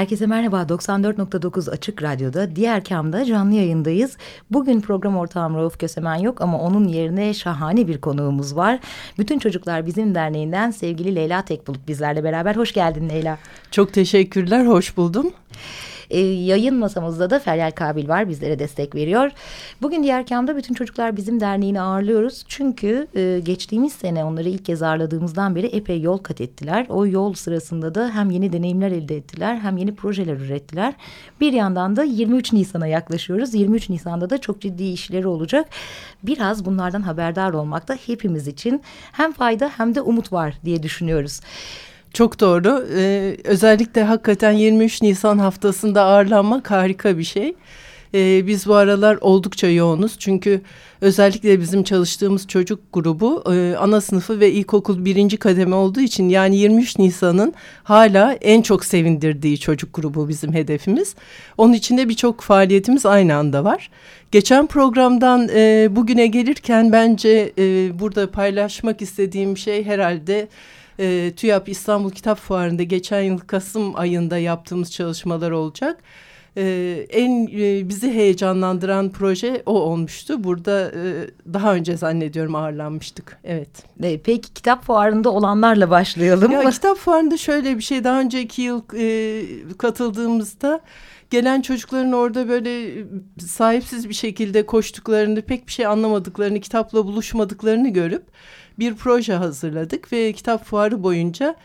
Herkese merhaba. 94.9 Açık Radyo'da Diğer Kam'da canlı yayındayız. Bugün program ortağım Rauf Kösemen yok ama onun yerine şahane bir konuğumuz var. Bütün Çocuklar Bizim Derneği'nden sevgili Leyla Tekbulut bizlerle beraber. Hoş geldin Leyla. Çok teşekkürler, hoş buldum. E, yayın masamızda da Feryal Kabil var bizlere destek veriyor. Bugün diğer kamda bütün çocuklar bizim derneğini ağırlıyoruz. Çünkü e, geçtiğimiz sene onları ilk kez ağırladığımızdan beri epey yol kat ettiler. O yol sırasında da hem yeni deneyimler elde ettiler hem yeni projeler ürettiler. Bir yandan da 23 Nisan'a yaklaşıyoruz. 23 Nisan'da da çok ciddi işleri olacak. Biraz bunlardan haberdar olmak da hepimiz için hem fayda hem de umut var diye düşünüyoruz. Çok doğru. Ee, özellikle hakikaten 23 Nisan haftasında ağırlanmak harika bir şey. Ee, biz bu aralar oldukça yoğunuz. Çünkü özellikle bizim çalıştığımız çocuk grubu e, ana sınıfı ve ilkokul birinci kademe olduğu için yani 23 Nisan'ın hala en çok sevindirdiği çocuk grubu bizim hedefimiz. Onun içinde birçok faaliyetimiz aynı anda var. Geçen programdan e, bugüne gelirken bence e, burada paylaşmak istediğim şey herhalde e, TÜYAP İstanbul Kitap Fuarı'nda geçen yıl Kasım ayında yaptığımız çalışmalar olacak. E, en e, bizi heyecanlandıran proje o olmuştu. Burada e, daha önce zannediyorum ağırlanmıştık. Evet. E, peki kitap fuarında olanlarla başlayalım ya, Kitap fuarında şöyle bir şey daha önceki yıl e, katıldığımızda gelen çocukların orada böyle sahipsiz bir şekilde koştuklarını, pek bir şey anlamadıklarını, kitapla buluşmadıklarını görüp bir proje hazırladık ve kitap fuarı boyunca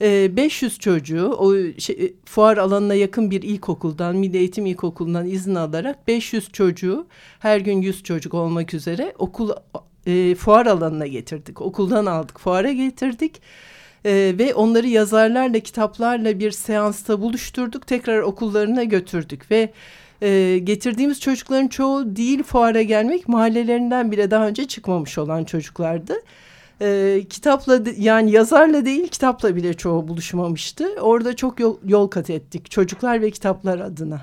500 e, çocuğu o şey, e, fuar alanına yakın bir ilkokuldan, Milli Eğitim İlkokulu'ndan izin alarak 500 çocuğu her gün 100 çocuk olmak üzere okul e, fuar alanına getirdik. Okuldan aldık, fuara getirdik. E, ve onları yazarlarla, kitaplarla bir seansta buluşturduk. Tekrar okullarına götürdük ve e, getirdiğimiz çocukların çoğu değil fuara gelmek mahallelerinden bile daha önce çıkmamış olan çocuklardı e, kitapla yani yazarla değil kitapla bile çoğu buluşmamıştı. Orada çok yol, yol kat ettik çocuklar ve kitaplar adına.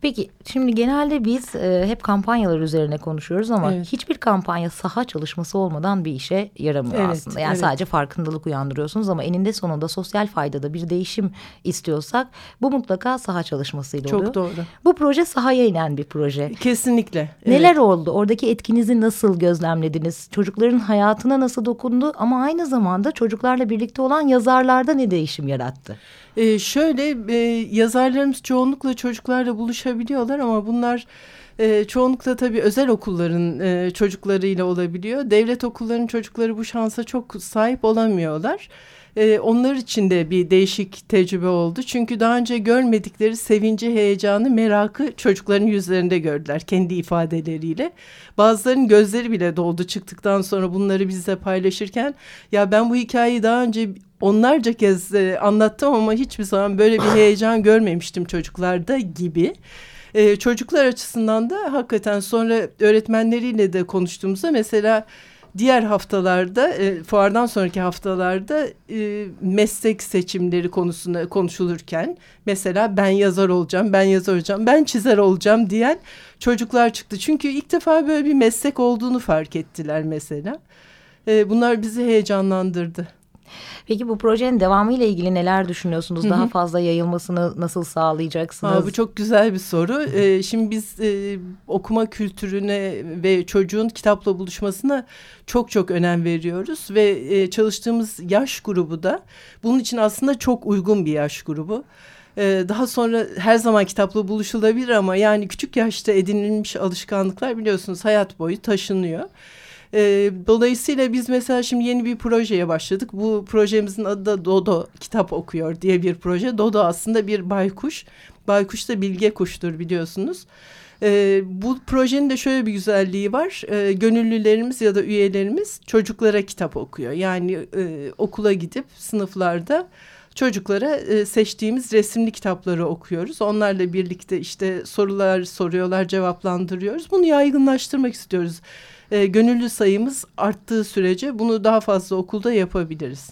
Peki şimdi genelde biz e, hep kampanyalar üzerine konuşuyoruz ama evet. hiçbir kampanya saha çalışması olmadan bir işe yaramıyor evet, aslında. Yani evet. sadece farkındalık uyandırıyorsunuz ama eninde sonunda sosyal faydada bir değişim istiyorsak bu mutlaka saha çalışmasıyla Çok oluyor. Çok doğru. Bu proje sahaya inen bir proje. Kesinlikle. Evet. Neler oldu? Oradaki etkinizi nasıl gözlemlediniz? Çocukların hayatına nasıl dokundu ama aynı zamanda çocuklarla birlikte olan yazarlarda ne değişim yarattı? Ee, şöyle e, yazarlarımız çoğunlukla çocuklarla buluşabiliyorlar ama bunlar e, çoğunlukla tabii özel okulların e, çocuklarıyla olabiliyor. Devlet okullarının çocukları bu şansa çok sahip olamıyorlar. E, onlar için de bir değişik tecrübe oldu. Çünkü daha önce görmedikleri sevinci, heyecanı, merakı çocukların yüzlerinde gördüler kendi ifadeleriyle. Bazılarının gözleri bile doldu çıktıktan sonra bunları bizle paylaşırken ya ben bu hikayeyi daha önce onlarca kez e, anlattım ama hiçbir zaman böyle bir heyecan görmemiştim çocuklarda gibi. Ee, çocuklar açısından da hakikaten sonra öğretmenleriyle de konuştuğumuzda mesela diğer haftalarda e, fuardan sonraki haftalarda e, meslek seçimleri konusunda konuşulurken mesela ben yazar olacağım, ben yazar olacağım, ben çizer olacağım diyen çocuklar çıktı. Çünkü ilk defa böyle bir meslek olduğunu fark ettiler mesela. E, bunlar bizi heyecanlandırdı. Peki bu projenin devamı ile ilgili neler düşünüyorsunuz? Hı -hı. Daha fazla yayılmasını nasıl sağlayacaksınız? Aa, bu çok güzel bir soru. Ee, şimdi biz e, okuma kültürüne ve çocuğun kitapla buluşmasına çok çok önem veriyoruz ve e, çalıştığımız yaş grubu da bunun için aslında çok uygun bir yaş grubu. Ee, daha sonra her zaman kitapla buluşulabilir ama yani küçük yaşta edinilmiş alışkanlıklar biliyorsunuz hayat boyu taşınıyor. E, dolayısıyla biz mesela şimdi yeni bir projeye başladık. Bu projemizin adı da Dodo kitap okuyor diye bir proje. Dodo aslında bir baykuş. Baykuş da bilge kuştur biliyorsunuz. E, bu projenin de şöyle bir güzelliği var. E, gönüllülerimiz ya da üyelerimiz çocuklara kitap okuyor. Yani e, okula gidip sınıflarda çocuklara e, seçtiğimiz resimli kitapları okuyoruz. Onlarla birlikte işte sorular soruyorlar, cevaplandırıyoruz. Bunu yaygınlaştırmak istiyoruz. E, gönüllü sayımız arttığı sürece bunu daha fazla okulda yapabiliriz.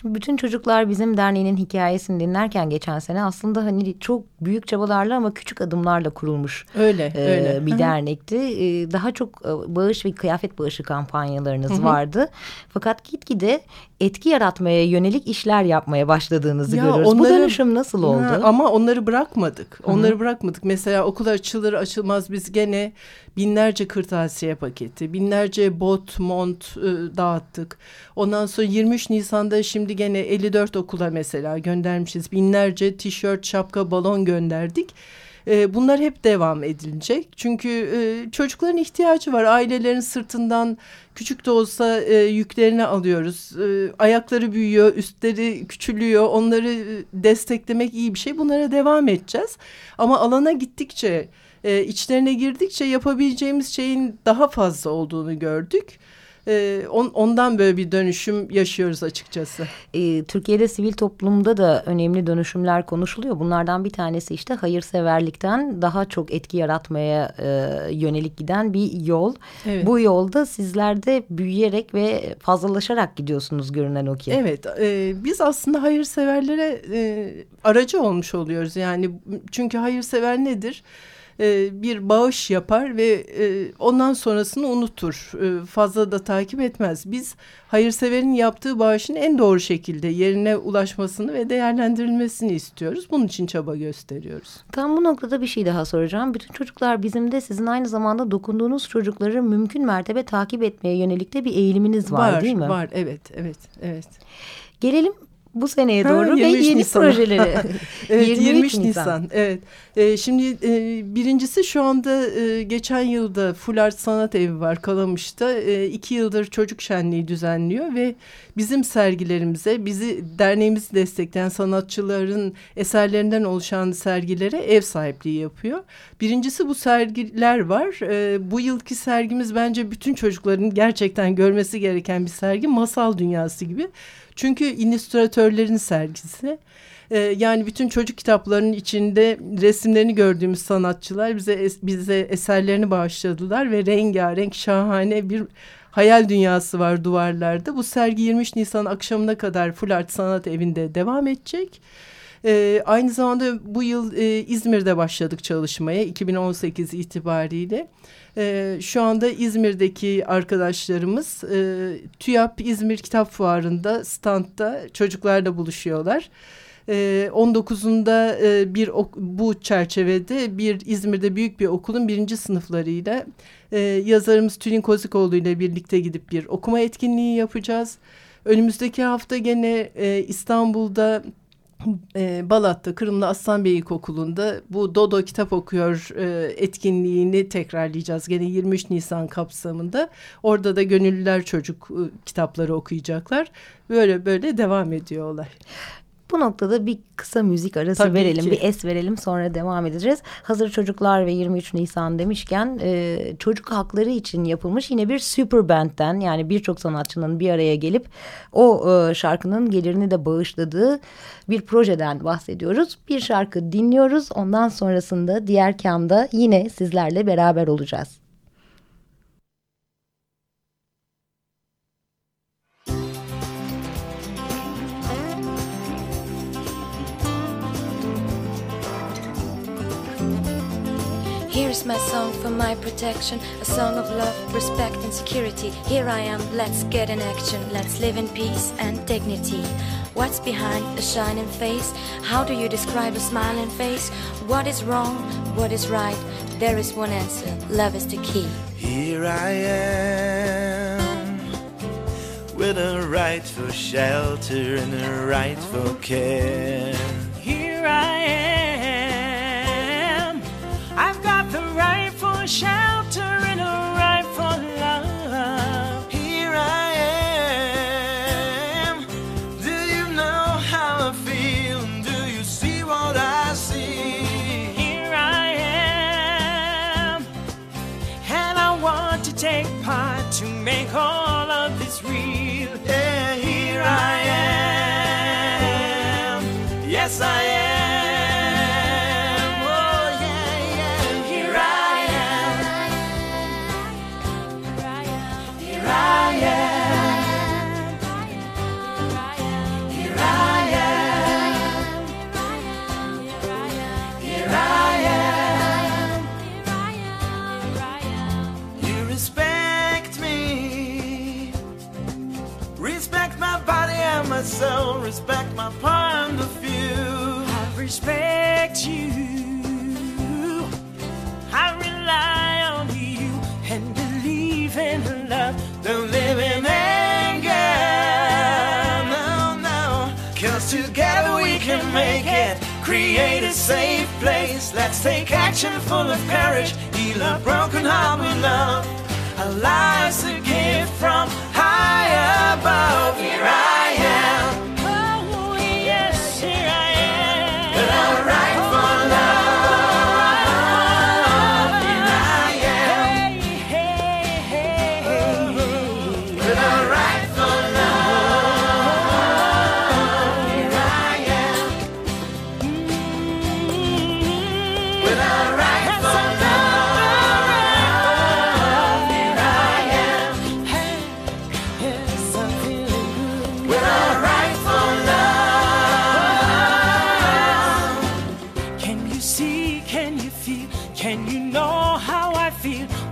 Şimdi bütün çocuklar bizim derneğinin hikayesini dinlerken geçen sene aslında hani çok büyük çabalarla ama küçük adımlarla kurulmuş öyle, e, öyle. bir dernekti. E, daha çok e, bağış ve kıyafet bağışı kampanyalarınız Hı -hı. vardı. Fakat gitgide etki yaratmaya yönelik işler yapmaya başladığınızı ya görüyoruz. Onları, Bu dönüşüm nasıl oldu? Ha, ama onları bırakmadık. Onları Hı -hı. bırakmadık. Mesela okul açılır açılmaz biz gene binlerce kırtasiye paketi, binlerce bot, mont e, dağıttık. Ondan sonra 23 Nisan'da şimdi gene 54 okula mesela göndermişiz. Binlerce tişört, şapka, balon gönderdik. E, bunlar hep devam edilecek. Çünkü e, çocukların ihtiyacı var. Ailelerin sırtından küçük de olsa e, yüklerini alıyoruz. E, ayakları büyüyor, üstleri küçülüyor. Onları desteklemek iyi bir şey. Bunlara devam edeceğiz. Ama alana gittikçe içlerine girdikçe yapabileceğimiz şeyin daha fazla olduğunu gördük. E, on, ondan böyle bir dönüşüm yaşıyoruz açıkçası. E, Türkiye'de sivil toplumda da önemli dönüşümler konuşuluyor. Bunlardan bir tanesi işte hayırseverlikten daha çok etki yaratmaya e, yönelik giden bir yol. Evet. Bu yolda sizler de büyüyerek ve fazlalaşarak gidiyorsunuz görünen o ki. Evet, e, biz aslında hayırseverlere e, aracı olmuş oluyoruz. Yani çünkü hayırsever nedir? E, bir bağış yapar ve e, ondan sonrasını unutur. E, fazla da takip etmez. Biz hayırseverin yaptığı bağışın en doğru şekilde yerine ulaşmasını ve değerlendirilmesini istiyoruz. Bunun için çaba gösteriyoruz. Tam bu noktada bir şey daha soracağım. Bütün çocuklar bizim de sizin aynı zamanda dokunduğunuz çocukları mümkün mertebe takip etmeye yönelik de bir eğiliminiz var, var değil mi? Var, evet, evet, evet. Gelelim bu seneye doğru ha, ve yeni Nisan. projeleri. evet 23, 23 Nisan. Nisan. Evet. Ee, şimdi e, birincisi şu anda e, geçen yılda Full Art Sanat Evi var Kalamış'ta. E, iki yıldır çocuk şenliği düzenliyor ve bizim sergilerimize, bizi derneğimizi destekleyen sanatçıların eserlerinden oluşan sergilere ev sahipliği yapıyor. Birincisi bu sergiler var. E, bu yılki sergimiz bence bütün çocukların gerçekten görmesi gereken bir sergi. Masal dünyası gibi. Çünkü illüstratörlerin sergisi. Ee, yani bütün çocuk kitaplarının içinde resimlerini gördüğümüz sanatçılar bize bize eserlerini bağışladılar ve rengarenk şahane bir hayal dünyası var duvarlarda. Bu sergi 23 Nisan akşamına kadar Full Art Sanat Evi'nde devam edecek. Ee, aynı zamanda bu yıl e, İzmir'de başladık çalışmaya 2018 itibariyle. E, şu anda İzmir'deki arkadaşlarımız e, TÜYAP İzmir Kitap Fuarı'nda standta çocuklarla buluşuyorlar. E, 19'unda e, bir bu çerçevede bir İzmir'de büyük bir okulun birinci sınıflarıyla e, yazarımız Tülin Kozikoğlu ile birlikte gidip bir okuma etkinliği yapacağız. Önümüzdeki hafta gene e, İstanbul'da e, Balat'ta Kırımlı Aslanbey İlkokulu'nda bu Dodo kitap okuyor e, etkinliğini tekrarlayacağız. Gene 23 Nisan kapsamında. Orada da gönüllüler çocuk e, kitapları okuyacaklar. Böyle böyle devam ediyor olay. Bu noktada bir kısa müzik arası Tabii verelim, ki. bir es verelim sonra devam edeceğiz. Hazır çocuklar ve 23 Nisan demişken e, çocuk hakları için yapılmış yine bir super band'den yani birçok sanatçının bir araya gelip o e, şarkının gelirini de bağışladığı bir projeden bahsediyoruz. Bir şarkı dinliyoruz ondan sonrasında diğer kamda yine sizlerle beraber olacağız. Here's my song for my protection, a song of love, respect, and security. Here I am, let's get in action, let's live in peace and dignity. What's behind a shining face? How do you describe a smiling face? What is wrong? What is right? There is one answer love is the key. Here I am with a right for shelter and a right for care. Here I am the right for shelter and a for love. Here I am. Do you know how I feel? Do you see what I see? Here I am. And I want to take part to make all of this real. Action full of courage. Heal a broken heart with love. A lives a gift from high above. Here I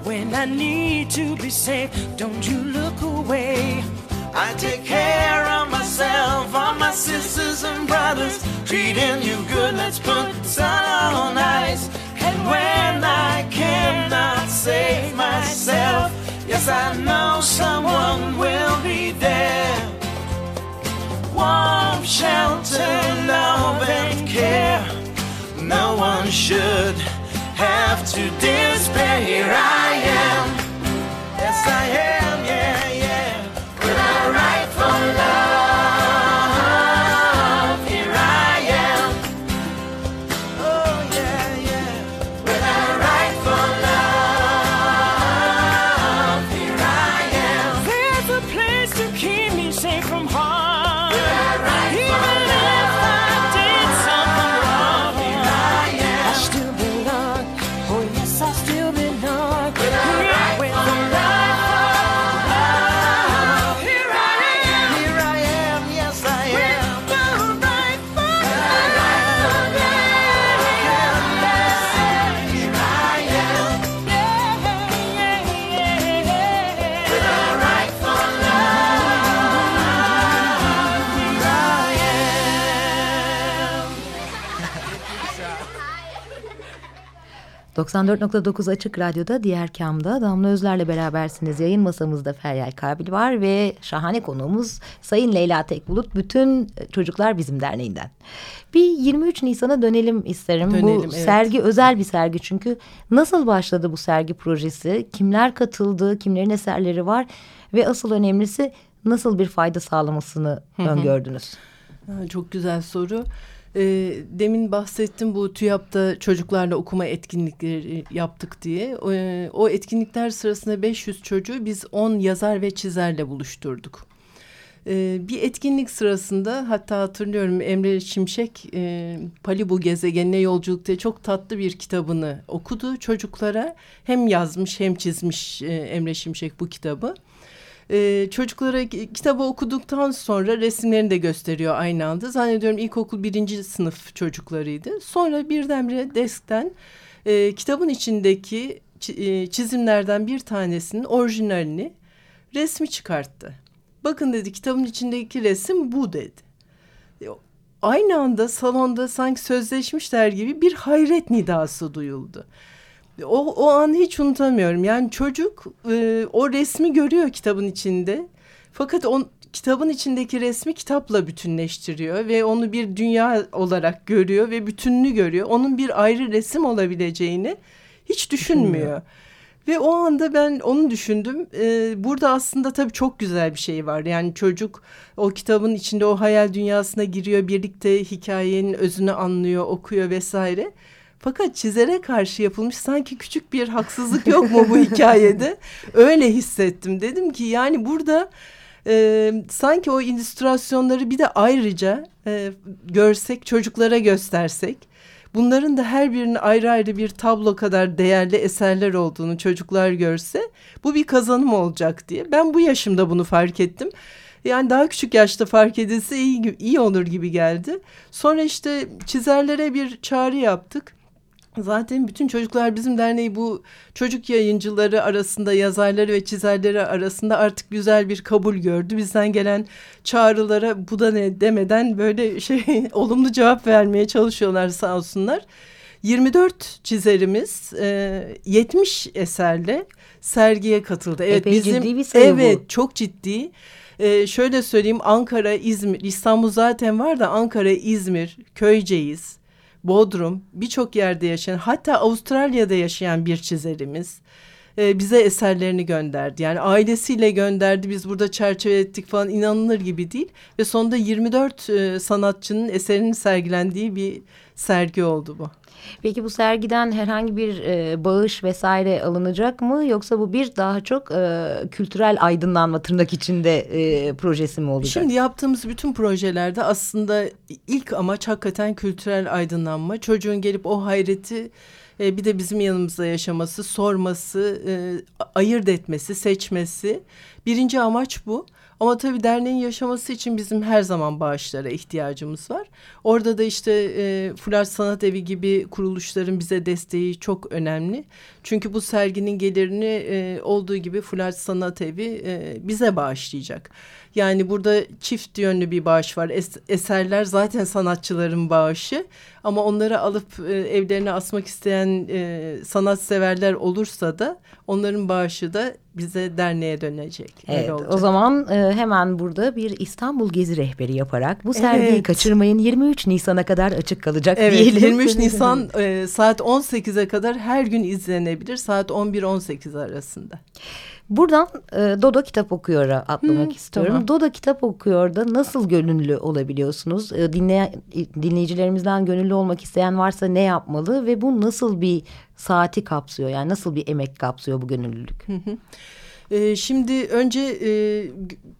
when I need to be safe? Don't you look away. I take care of myself, all my sisters and brothers, treating you good. Let's put sun on ice. And when I cannot save myself, yes, I know someone will be there. Warm shelter, love, and care. No one should have to despair. Here I am. Yes, I am. 94.9 Açık Radyo'da Diğer Kam'da Damla Özler'le berabersiniz. Yayın masamızda Feryal Kabil var ve şahane konuğumuz Sayın Leyla Tekbulut. Bütün Çocuklar Bizim Derneği'nden. Bir 23 Nisan'a dönelim isterim. Dönelim, bu evet. sergi özel bir sergi çünkü. Nasıl başladı bu sergi projesi? Kimler katıldı? Kimlerin eserleri var? Ve asıl önemlisi nasıl bir fayda sağlamasını öngördünüz? Ha, çok güzel soru. Ee, demin bahsettim bu TÜYAP'ta çocuklarla okuma etkinlikleri yaptık diye. E, o etkinlikler sırasında 500 çocuğu biz 10 yazar ve çizerle buluşturduk. Ee, bir etkinlik sırasında hatta hatırlıyorum Emre Şimşek e, Palibu gezegenine yolculuk çok tatlı bir kitabını okudu çocuklara. Hem yazmış hem çizmiş e, Emre Şimşek bu kitabı. Ee, çocuklara ki- kitabı okuduktan sonra resimlerini de gösteriyor aynı anda. Zannediyorum ilkokul birinci sınıf çocuklarıydı. Sonra birdenbire deskten e, kitabın içindeki çi- e, çizimlerden bir tanesinin orijinalini resmi çıkarttı. Bakın dedi kitabın içindeki resim bu dedi. E, Aynı anda salonda sanki sözleşmişler gibi bir hayret nidası duyuldu. O, o an hiç unutamıyorum. Yani çocuk e, o resmi görüyor kitabın içinde. Fakat o kitabın içindeki resmi kitapla bütünleştiriyor ve onu bir dünya olarak görüyor ve bütününü görüyor. Onun bir ayrı resim olabileceğini hiç düşünmüyor. Ve o anda ben onu düşündüm. Ee, burada aslında tabii çok güzel bir şey var. Yani çocuk o kitabın içinde o hayal dünyasına giriyor. Birlikte hikayenin özünü anlıyor, okuyor vesaire. Fakat çizere karşı yapılmış sanki küçük bir haksızlık yok mu bu hikayede? Öyle hissettim. Dedim ki yani burada e, sanki o illüstrasyonları bir de ayrıca e, görsek, çocuklara göstersek bunların da her birinin ayrı ayrı bir tablo kadar değerli eserler olduğunu çocuklar görse bu bir kazanım olacak diye. Ben bu yaşımda bunu fark ettim. Yani daha küçük yaşta fark edilse iyi, iyi olur gibi geldi. Sonra işte çizerlere bir çağrı yaptık. Zaten bütün çocuklar bizim derneği bu çocuk yayıncıları arasında yazarları ve çizerleri arasında artık güzel bir kabul gördü. Bizden gelen çağrılara bu da ne demeden böyle şey olumlu cevap vermeye çalışıyorlar sağ olsunlar. 24 çizerimiz e, 70 eserle sergiye katıldı. Evet Epey bizim ciddi bir sayı evet bu. çok ciddi. Ee, şöyle söyleyeyim Ankara, İzmir, İstanbul zaten var da Ankara, İzmir, Köyceğiz, Bodrum birçok yerde yaşayan hatta Avustralya'da yaşayan bir çizerimiz e, bize eserlerini gönderdi. Yani ailesiyle gönderdi biz burada çerçeve ettik falan inanılır gibi değil. Ve sonunda 24 e, sanatçının eserinin sergilendiği bir sergi oldu bu. Peki bu sergiden herhangi bir e, bağış vesaire alınacak mı yoksa bu bir daha çok e, kültürel aydınlanma tırnak içinde e, projesi mi olacak? Şimdi yaptığımız bütün projelerde aslında ilk amaç hakikaten kültürel aydınlanma. Çocuğun gelip o hayreti e, bir de bizim yanımızda yaşaması, sorması, e, ayırt etmesi, seçmesi. Birinci amaç bu. Ama tabii derneğin yaşaması için bizim her zaman bağışlara ihtiyacımız var. Orada da işte e, Fular Sanat Evi gibi kuruluşların bize desteği çok önemli. Çünkü bu serginin gelirini e, olduğu gibi Fular Sanat Evi e, bize bağışlayacak. Yani burada çift yönlü bir bağış var. Es eserler zaten sanatçıların bağışı. Ama onları alıp e, evlerine asmak isteyen e, sanatseverler olursa da onların bağışı da bize derneğe dönecek. Evet, o zaman e, hemen burada bir İstanbul Gezi rehberi yaparak bu sergiyi evet. kaçırmayın 23 Nisan'a kadar açık kalacak evet, diyelim. 23 Nisan e, saat 18'e kadar her gün izlenebilir saat 11-18 arasında. Buradan e, Dodo Kitap Okuyor'a atlamak Hı, istiyorum. Tamam. Dodo Kitap Okuyor'da nasıl gönüllü olabiliyorsunuz? E, dinley dinleyicilerimizden gönüllü olmak isteyen varsa ne yapmalı ve bu nasıl bir saati kapsıyor? Yani nasıl bir emek kapsıyor bu gönüllülük? Hı hı. Ee, şimdi önce e,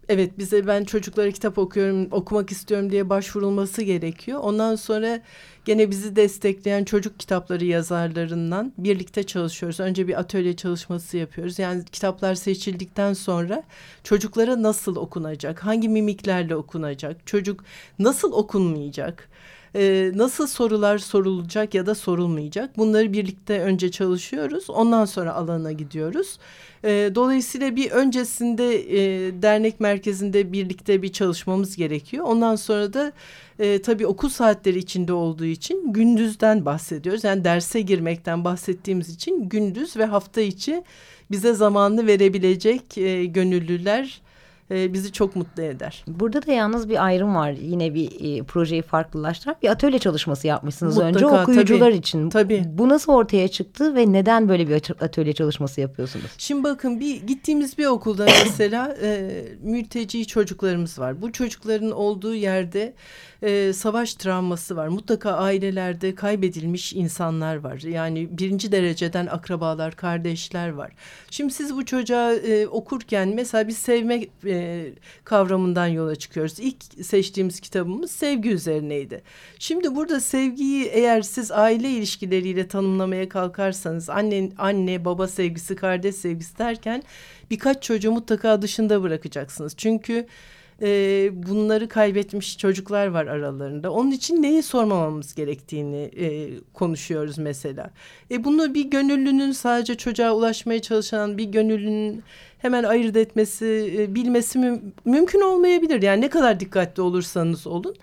evet bize ben çocuklara kitap okuyorum, okumak istiyorum diye başvurulması gerekiyor. Ondan sonra gene bizi destekleyen çocuk kitapları yazarlarından birlikte çalışıyoruz. Önce bir atölye çalışması yapıyoruz. Yani kitaplar seçildikten sonra çocuklara nasıl okunacak, hangi mimiklerle okunacak, çocuk nasıl okunmayacak e, nasıl sorular sorulacak ya da sorulmayacak? Bunları birlikte önce çalışıyoruz ondan sonra alana gidiyoruz. E, dolayısıyla bir öncesinde e, dernek merkezinde birlikte bir çalışmamız gerekiyor. Ondan sonra da e, tabii okul saatleri içinde olduğu için gündüzden bahsediyoruz. Yani derse girmekten bahsettiğimiz için gündüz ve hafta içi bize zamanını verebilecek e, gönüllüler e, bizi çok mutlu eder. Burada da yalnız bir ayrım var. Yine bir e, projeyi farklılaştıran bir atölye çalışması yapmışsınız Mutlaka, önce okuyucular tabii, için. Tabii. Bu nasıl ortaya çıktı ve neden böyle bir atölye çalışması yapıyorsunuz? Şimdi bakın bir gittiğimiz bir okulda mesela e, mülteci çocuklarımız var. Bu çocukların olduğu yerde e, savaş travması var. Mutlaka ailelerde kaybedilmiş insanlar var. Yani birinci dereceden akrabalar, kardeşler var. Şimdi siz bu çocuğa e, okurken mesela bir sevme e, kavramından yola çıkıyoruz. İlk seçtiğimiz kitabımız sevgi üzerineydi. Şimdi burada sevgiyi eğer siz aile ilişkileriyle tanımlamaya kalkarsanız anne, anne baba sevgisi, kardeş sevgisi derken birkaç çocuğu mutlaka dışında bırakacaksınız. Çünkü e, bunları kaybetmiş çocuklar var aralarında. Onun için neyi sormamamız gerektiğini e, konuşuyoruz mesela. E, bunu bir gönüllünün sadece çocuğa ulaşmaya çalışan bir gönüllünün hemen ayırt etmesi, e, bilmesi mü mümkün olmayabilir. Yani ne kadar dikkatli olursanız olun.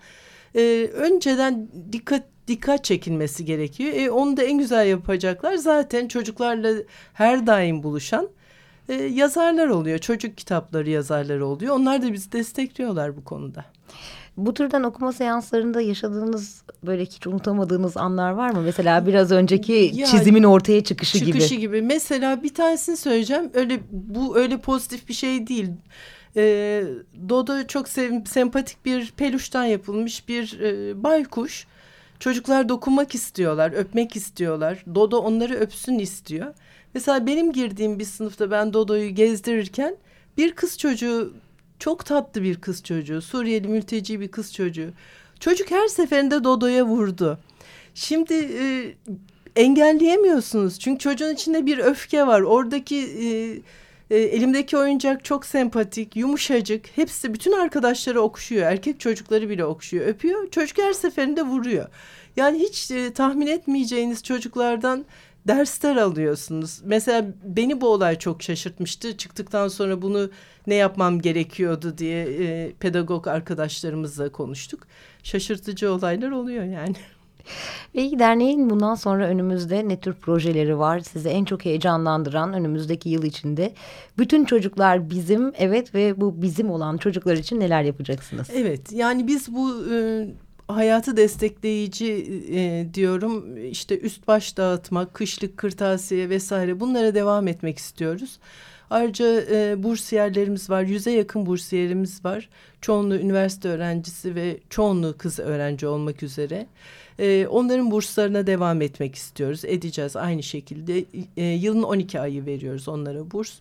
E, önceden dikkat dikkat çekilmesi gerekiyor. E, onu da en güzel yapacaklar zaten çocuklarla her daim buluşan e, yazarlar oluyor. Çocuk kitapları yazarları oluyor. Onlar da bizi destekliyorlar bu konuda. Bu türden okuma seanslarında yaşadığınız böyle hiç unutamadığınız anlar var mı? Mesela biraz önceki ya, çizimin ortaya çıkışı, çıkışı gibi. Çıkışı gibi. Mesela bir tanesini söyleyeceğim. Öyle bu öyle pozitif bir şey değil. Ee, Dodo çok sev, sempatik bir peluştan yapılmış bir e, baykuş. Çocuklar dokunmak istiyorlar, öpmek istiyorlar. Dodo onları öpsün istiyor. Mesela benim girdiğim bir sınıfta ben Dodo'yu gezdirirken bir kız çocuğu çok tatlı bir kız çocuğu, Suriyeli mülteci bir kız çocuğu. Çocuk her seferinde Dodo'ya vurdu. Şimdi e, engelleyemiyorsunuz. Çünkü çocuğun içinde bir öfke var. Oradaki e, e, elimdeki oyuncak çok sempatik, yumuşacık. Hepsi bütün arkadaşları okşuyor. Erkek çocukları bile okşuyor, öpüyor. Çocuk her seferinde vuruyor. Yani hiç e, tahmin etmeyeceğiniz çocuklardan dersler alıyorsunuz. Mesela beni bu olay çok şaşırtmıştı. Çıktıktan sonra bunu ne yapmam gerekiyordu diye e, pedagog arkadaşlarımızla konuştuk. Şaşırtıcı olaylar oluyor yani. Ve derneğin bundan sonra önümüzde ne tür projeleri var? Sizi en çok heyecanlandıran önümüzdeki yıl içinde. Bütün çocuklar bizim evet ve bu bizim olan çocuklar için neler yapacaksınız? Evet yani biz bu e, hayatı destekleyici e, diyorum işte üst baş dağıtmak, kışlık kırtasiye vesaire bunlara devam etmek istiyoruz. Ayrıca e, bursiyerlerimiz var. Yüze yakın bursiyerimiz var. Çoğunluğu üniversite öğrencisi ve çoğunluğu kız öğrenci olmak üzere. E, onların burslarına devam etmek istiyoruz. Edeceğiz aynı şekilde. E, yılın 12 ayı veriyoruz onlara burs.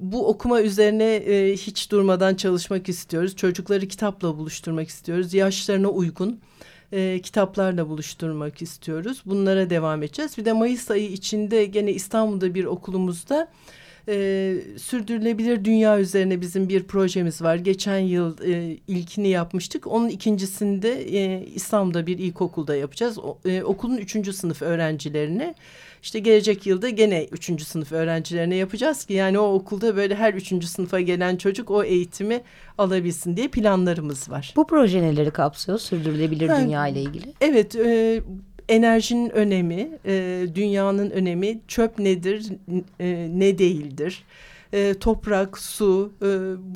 Bu okuma üzerine e, hiç durmadan çalışmak istiyoruz. Çocukları kitapla buluşturmak istiyoruz. Yaşlarına uygun e, kitaplarla buluşturmak istiyoruz. Bunlara devam edeceğiz. Bir de Mayıs ayı içinde gene İstanbul'da bir okulumuzda e, sürdürülebilir dünya üzerine bizim bir projemiz var. Geçen yıl e, ilkini yapmıştık. Onun ikincisinde e, İstanbul'da bir ilkokulda yapacağız. O, e, okulun üçüncü sınıf öğrencilerine işte gelecek yılda gene üçüncü sınıf öğrencilerine yapacağız ki yani o okulda böyle her üçüncü sınıfa gelen çocuk o eğitimi alabilsin diye planlarımız var. Bu proje neleri kapsıyor sürdürülebilir ha, dünya ile ilgili? Evet e, enerjinin önemi, e, dünyanın önemi, çöp nedir, e, ne değildir, e, toprak, su, e,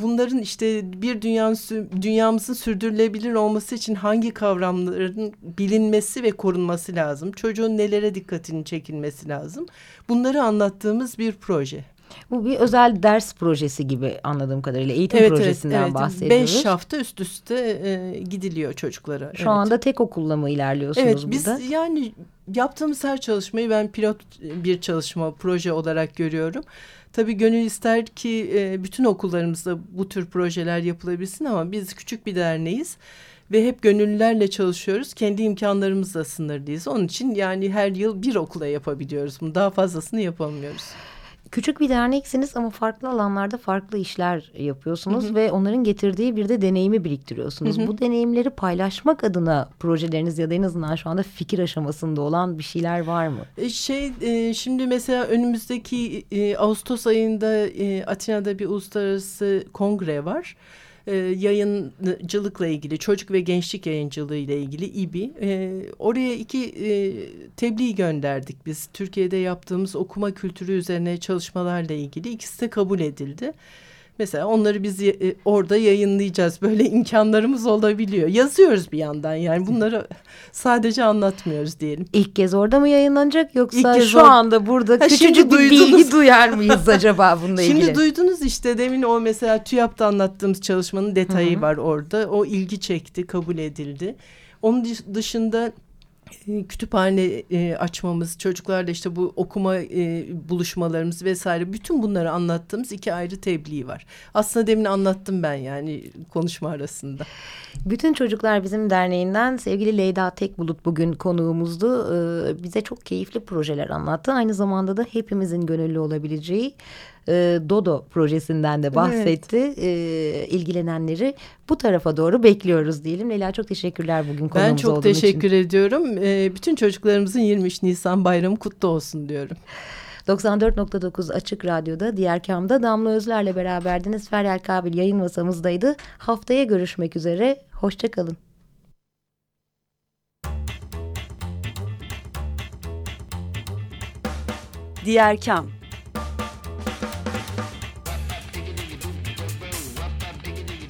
bunların işte bir dünyanın, dünyamızın sürdürülebilir olması için hangi kavramların bilinmesi ve korunması lazım, çocuğun nelere dikkatini çekilmesi lazım, bunları anlattığımız bir proje. Bu bir özel ders projesi gibi anladığım kadarıyla eğitim evet, projesinden evet, evet. bahsediyoruz. Beş hafta üst üste e, gidiliyor çocuklara. Şu evet. anda tek okulla mı ilerliyorsunuz evet, burada? Evet biz yani yaptığımız her çalışmayı ben pilot bir çalışma proje olarak görüyorum. Tabii gönül ister ki e, bütün okullarımızda bu tür projeler yapılabilsin ama biz küçük bir derneğiz ve hep gönüllülerle çalışıyoruz. Kendi imkanlarımızla sınırlıyız. Onun için yani her yıl bir okula yapabiliyoruz. Bunu daha fazlasını yapamıyoruz. Küçük bir derneksiniz ama farklı alanlarda farklı işler yapıyorsunuz hı hı. ve onların getirdiği bir de deneyimi biriktiriyorsunuz. Hı hı. Bu deneyimleri paylaşmak adına projeleriniz ya da en azından şu anda fikir aşamasında olan bir şeyler var mı? E, şey e, şimdi mesela önümüzdeki e, Ağustos ayında e, Atina'da bir uluslararası kongre var e, yayıncılıkla ilgili çocuk ve gençlik yayıncılığı ile ilgili İBİ e, oraya iki e, tebliğ gönderdik biz Türkiye'de yaptığımız okuma kültürü üzerine çalışmalarla ilgili ikisi de kabul edildi. Mesela onları biz e, orada yayınlayacağız. Böyle imkanlarımız olabiliyor. Yazıyoruz bir yandan yani bunları sadece anlatmıyoruz diyelim. İlk kez orada mı yayınlanacak yoksa İlk şu anda burada ha, küçücük bir bilgi duyar mıyız acaba bununla ilgili? Şimdi duydunuz işte demin o mesela TÜYAP'ta anlattığımız çalışmanın detayı Hı -hı. var orada. O ilgi çekti, kabul edildi. Onun dışında kütüphane e, açmamız, çocuklarla işte bu okuma e, buluşmalarımız vesaire bütün bunları anlattığımız iki ayrı tebliğ var. Aslında demin anlattım ben yani konuşma arasında. Bütün Çocuklar Bizim Derneği'nden sevgili Leyda Tekbulut bugün konuğumuzdu. Ee, bize çok keyifli projeler anlattı. Aynı zamanda da hepimizin gönüllü olabileceği e, Dodo projesinden de bahsetti. Evet. E, ilgilenenleri bu tarafa doğru bekliyoruz diyelim. Leyla çok teşekkürler bugün konuğumuz Ben çok teşekkür için. ediyorum. E, bütün çocuklarımızın 23 Nisan bayramı kutlu olsun diyorum. 94.9 Açık Radyo'da diğer kamda Damla Özler'le beraberdiniz. Feryal Kabil yayın masamızdaydı. Haftaya görüşmek üzere. Hoşçakalın. Diğer Kam